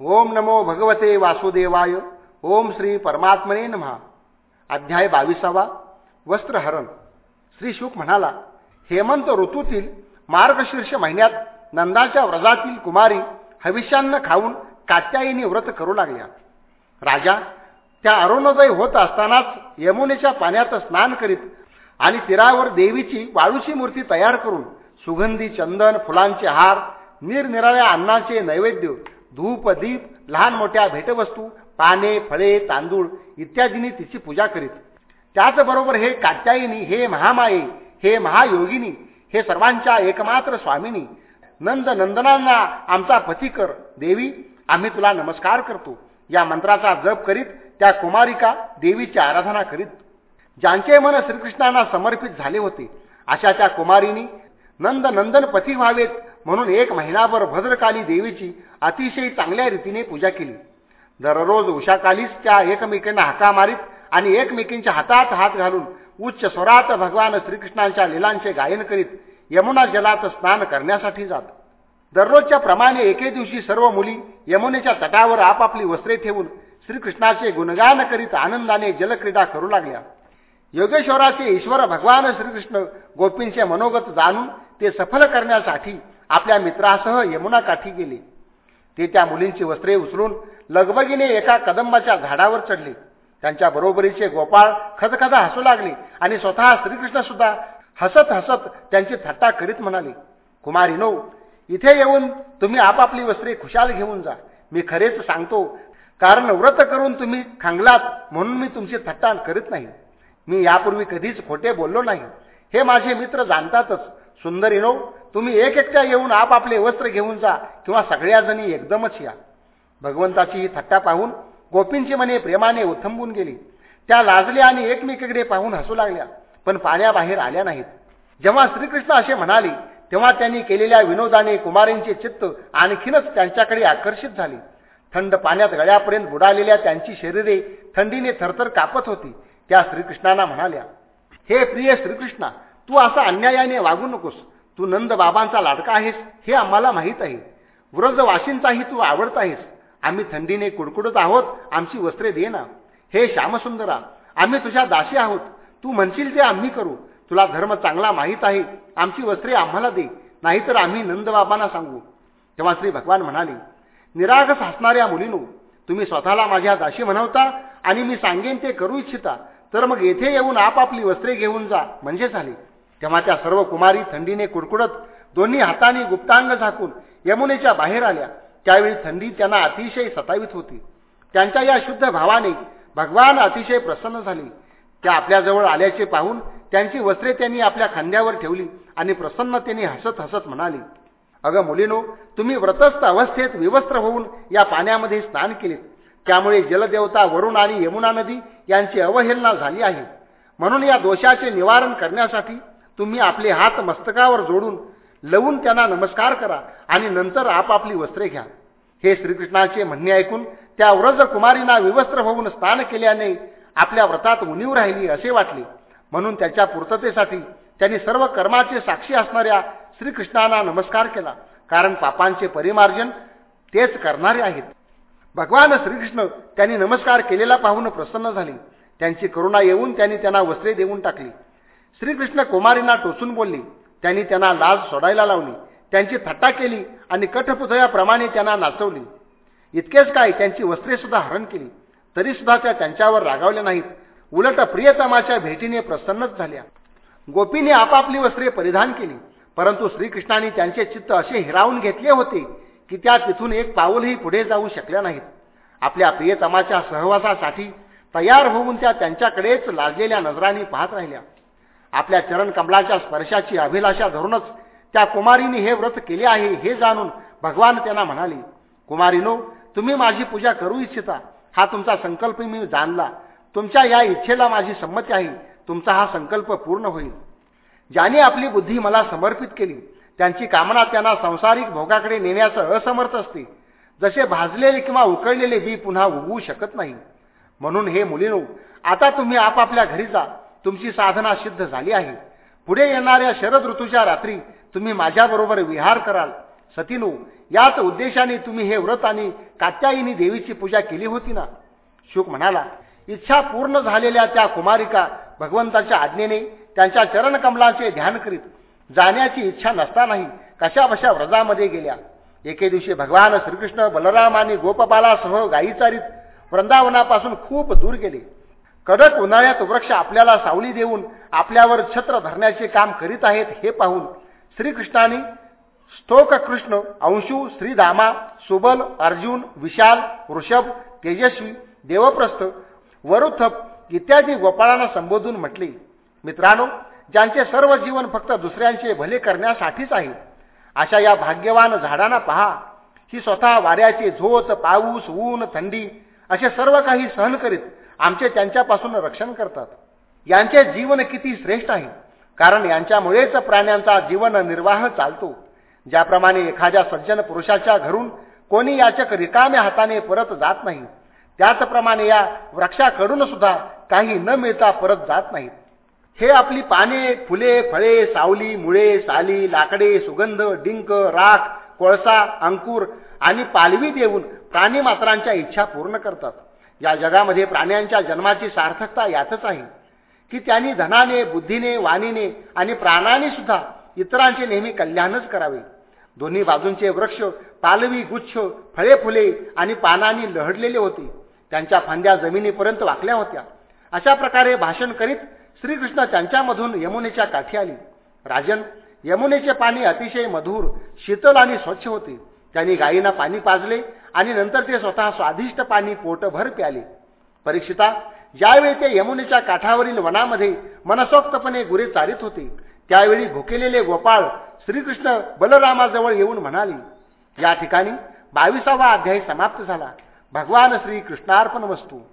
ओम नमो भगवते वासुदेवाय. ओम श्री परमात्मने नमहा अध्याय बावीसावा. वस्त्रहरण. श्री शुक म्हणाला हेमंत ऋतूतील मार्गशीर्ष महिन्यात नंदाच्या व्रजातील कुमारी हविष्यान्न खाऊन कात्यायीने व्रत करू लागल्या. राजा त्या अरुणोदय होत असतानाच यमुनेच्या पाण्यात स्नान करीत आणि तीरावर देवीची वाळूची मूर्ती तयार करून सुगंधी चंदन फुलांचे हार निरनिराळ्या अन्नाचे नैवेद्य धूप दीप लहान मोठ्या भेटवस्तू पाने फळे तांदूळ इत्यादींनी तिची पूजा करीत. त्याचबरोबर हे कात्यायिनी हे महामाये हे महायोगिनी हे सर्वांच्या एकमात्र स्वामिनी नंद नंदनांना आमचा पती कर देवी आम्ही तुला नमस्कार करतो. या मंत्राचा जप करीत त्या कुमारिका देवीची आराधना करीत. ज्यांचे मन श्रीकृष्णांना समर्पित झाले होते अशा त्या कुमारीनी नंद नंदन पती व्हावेत म्हणून एक महिनाभर भद्रकाली देवीची अतिशय चांगल्या रीतीने पूजा केली. दररोज उषाकालीच त्या एकमेकींना हाका मारीत आणि एकमेकींच्या हातात हात घालून उच्च स्वरात भगवान श्रीकृष्णांच्या लिलांचे गायन करीत यमुना जलात स्नान करण्यासाठी जात. दररोजच्या प्रमाणे एके दिवशी सर्व मुली यमुनेच्या तटावर आपापली वस्त्रे ठेवून श्रीकृष्णाचे गुणगान करीत आनंदाने जलक्रीडा करू लागल्या. योगेश्वराचे ईश्वर भगवान श्रीकृष्ण गोपींचे मनोगत जाणून ते सफल करण्यासाठी आपल्या मित्रासह यमुना काठी गेले. ते त्या मुलींची वस्त्रे उचलून लगबगीने एका कदंबाच्या झाडावर चढले. त्यांच्या बरोबरीचे गोपाळ खदखदा हसू लागले आणि स्वतः श्रीकृष्ण सुद्धा हसत हसत त्यांची थट्टा करीत म्हणाले कुमारी नो इथे येऊन तुम्ही आपापली वस्त्रे खुशाल घेऊन जा. मी खरेच सांगतो कारण व्रत करून तुम्ही खांगलात म्हणून मी तुमची थट्टा करीत नाही. मी यापूर्वी कधीच खोटे बोललो नाही. हे माझे मित्र जाणतातच. सुंदरीनो तुम्ही एक एकट्या येऊन आपापले वस्त्र घेऊन जा किंवा सगळ्या जणी एकदमच या. भगवंताची ही थट्टा पाहून गोपींची मने प्रेमाने उथंबून गेली. त्या लाजल्या आणि एकमेकीकडे पाहून हसू लागल्या पण पाण्याबाहेर आल्या नाहीत. जेव्हा श्रीकृष्ण असे म्हणाले तेव्हा त्यांनी केलेल्या विनोदाने कुमारींचे चित्त आणखीनच त्यांच्याकडे आकर्षित झाले. थंड पाण्यात गळ्यापर्यंत बुडालेल्या त्यांची शरीरे थंडीने थरथर कापत होती त्या श्रीकृष्णांना म्हणाल्या हे प्रिय श्रीकृष्णा तू असा अन्यायाने वागू नकोस. तू नंद बाबांचा लाडका आहेस हे आम्हाला माहीत आहे. व्रजवासींचाही तू आवडत आहेस. आम्ही थंडीने कुडकुडत आहोत आमची वस्त्रे दे ना हे श्यामसुंदरा आम्ही तुझ्या दाशी आहोत. तू म्हणशील ते आम्ही करू. तुला धर्म चांगला माहीत आहे आमची वस्त्रे आम्हाला दे. नाहीतर आम्ही नंदबाबांना सांगू. तेव्हा श्री भगवान म्हणाले निरागस हसणाऱ्या मुलीनो तुम्ही स्वतःला माझ्या दाशी म्हणवता आणि मी सांगेन ते करू इच्छिता. तर मग येथे येऊन आपापली वस्त्रे घेऊन जा. म्हणजे झाले. तेव्हा त्या सर्व कुमारी थंडीने कुडकुडत दोन्ही हाताने गुप्तांग झाकून यमुनेच्या बाहेर आल्या. त्यावेळी थंडी त्यांना अतिशय सतावित होती. त्यांच्या या शुद्ध भावाने भगवान अतिशय प्रसन्न झाले. त्या आपल्याजवळ आल्याचे पाहून त्यांची वस्त्रे त्यांनी आपल्या खांद्यावर ठेवली आणि प्रसन्नतेने हसत हसत म्हणाली अगं मुलीनो तुम्ही व्रतस्थ अवस्थेत विवस्त्र होऊन या पाण्यामध्ये स्नान केलेत. त्यामुळे जलदेवता वरुण आणि यमुना नदी यांची अवहेलना झाली आहे. म्हणून या दोषाचे निवारण करण्यासाठी तुम्ही आपले हात मस्तकावर जोडून लवून त्यांना नमस्कार करा आणि नंतर आपापली वस्त्रे घ्या. हे श्रीकृष्णाचे म्हणणे ऐकून त्या व्रज कुमारींना विवस्त्र होऊन स्नान केल्याने आपल्या व्रतात उणीव राहिली असे वाटले. म्हणून त्याच्या पूर्ततेसाठी त्यांनी सर्व कर्माचे साक्षी असणाऱ्या श्रीकृष्णांना नमस्कार केला. कारण पापांचे परिमार्जन तेच करणारे आहेत. भगवान श्रीकृष्ण त्यांनी नमस्कार केलेला पाहून प्रसन्न झाले. त्यांची करुणा येऊन त्यांनी त्यांना वस्त्रे देऊन टाकली. श्रीकृष्ण कुमारींना टोचून बोलले. त्यांनी त्यांना लाज सोडायला लावली. त्यांची थट्टा केली आणि कठपुतळ्याप्रमाणे त्यांना नाचवली. इतकेच काय त्यांची वस्त्रे सुद्धा हरण केली. तरी सुद्धा त्या त्यांच्यावर रागावल्या नाहीत. उलट प्रियतमाच्या भेटीने प्रसन्नच झाल्या. गोपीने आपापली वस्त्रे परिधान केली. परंतु श्रीकृष्णाने त्यांचे चित्त असे हिरावून घेतले होते की त्या तिथून एक पाऊलही पुढे जाऊ शकल्या नाहीत. आपल्या प्रियतमाच्या सहवासासाठी तयार होऊन त्या त्यांच्याकडेच लाजलेल्या नजरांनी पाहत राहिल्या. आपल्या चरण कमलाच्या स्पर्शाची अभिलाषा धरूनच त्या कुमारीने हे व्रत केले आहे हे जाणून भगवान त्यांना म्हणाले कुमारीनो तुम्ही माझी पूजा करू इच्छिता. हा तुमचा संकल्प मी जाणला. तुमच्या या इच्छेला माझी संमती आहे. तुमचा हा संकल्प पूर्ण होईल. ज्याने आपली बुद्धी मला समर्पित केली त्यांची कामना त्यांना संसारिक भोगाकडे नेण्याचं असमर्थ असते. जसे भाजलेले किंवा उकळलेले बी पुन्हा उगवू शकत नाही. म्हणून हे मुलीनो आता तुम्ही आपापल्या घरी जा. तुमची साधना सिद्ध झाली आहे. पुढे येणाऱ्या शरद ऋतूच्या रात्री तुम्ही माझ्याबरोबर विहार कराल. सतीनू याच उद्देशाने तुम्ही हे व्रत आणि कात्यायिनी देवीची पूजा केली होती ना? शुक म्हणाला इच्छा पूर्ण झालेल्या त्या कुमारिका भगवंताच्या आज्ञेने त्यांच्या चरणकमलांचे ध्यान करीत जाण्याची इच्छा नसतानाही कशा बशा व्रजामध्ये गेल्या. एके दिवशी भगवान श्रीकृष्ण बलराम आणि गोपबालासह गायी चारीत वृंदावनापासून खूप दूर गेले. कडक उन्हाळ्यात वृक्ष आपल्याला सावली देऊन आपल्यावर छत्र धरण्याचे काम करीत आहेत हे पाहून श्रीकृष्णाने स्तोक कृष्ण अंशू श्रीधामा सुबल अर्जुन विशाल वृषभ तेजस्वी देवप्रस्थ वरुथप इत्यादी गोपाळांना संबोधून म्हटले मित्रांनो ज्यांचे सर्व जीवन फक्त दुसऱ्यांचे भले करण्यासाठीच आहे अशा या भाग्यवान झाडांना पहा. ही स्वतः वाऱ्याचे झोत पाऊस ऊन थंडी असे सर्व काही सहन करीत आमचे त्यांच्यापासून रक्षण करतात. यांचे जीवन किती श्रेष्ठ आहे. कारण यांच्यामुळेच प्राण्यांचा जीवन निर्वाह चालतो. ज्याप्रमाणे एखाद्या सज्जन पुरुषाच्या घरून कोणी याचक रिकाम्या हाताने परत जात नाही त्याचप्रमाणे या वृक्षाकडून सुद्धा काही न मिळता परत जात नाहीत. हे आपली पाने फुले फळे सावली मुळे साली लाकडे सुगंध डिंक राख कोळसा अंकुर आणि पालवी देऊन प्राणीमात्रांच्या इच्छा पूर्ण करतात. या जगामध्ये प्राण्यांच्या जन्माची सार्थकता यातच आहे. की त्यांनी धनाने बुद्धीने वाणीने आणि प्राणाने सुद्धा इतरांचे नेहमी कल्याणच करावे. दोन्ही बाजूंचे वृक्ष पालवी गुच्छ फळे फुले आणि पानांनी लहडलेले होते. त्यांच्या फांद्या जमिनीपर्यंत वाकल्या होत्या. अशा प्रकारे भाषण करीत श्रीकृष्ण त्यांच्यामधून यमुनेच्या काठी आली. राजन यमुनेचे पाणी अतिशय मधुर शीतल आणि स्वच्छ होते. त्यांनी गायींना पाणी पाजले आणि नंतर ते स्वतः स्वादिष्ट पाणी पोटभर प्याले. परीक्षिता ज्यावेळी ते यमुनेच्या काठावरील वनामध्ये मनसोक्तपणे गुरे चारित होते त्यावेळी भुकेलेले गोपाळ श्रीकृष्ण बलरामाजवळ येऊन म्हणाले या ठिकाणी बावीसावा अध्याय समाप्त झाला. भगवान श्री कृष्णार्पण वस्तू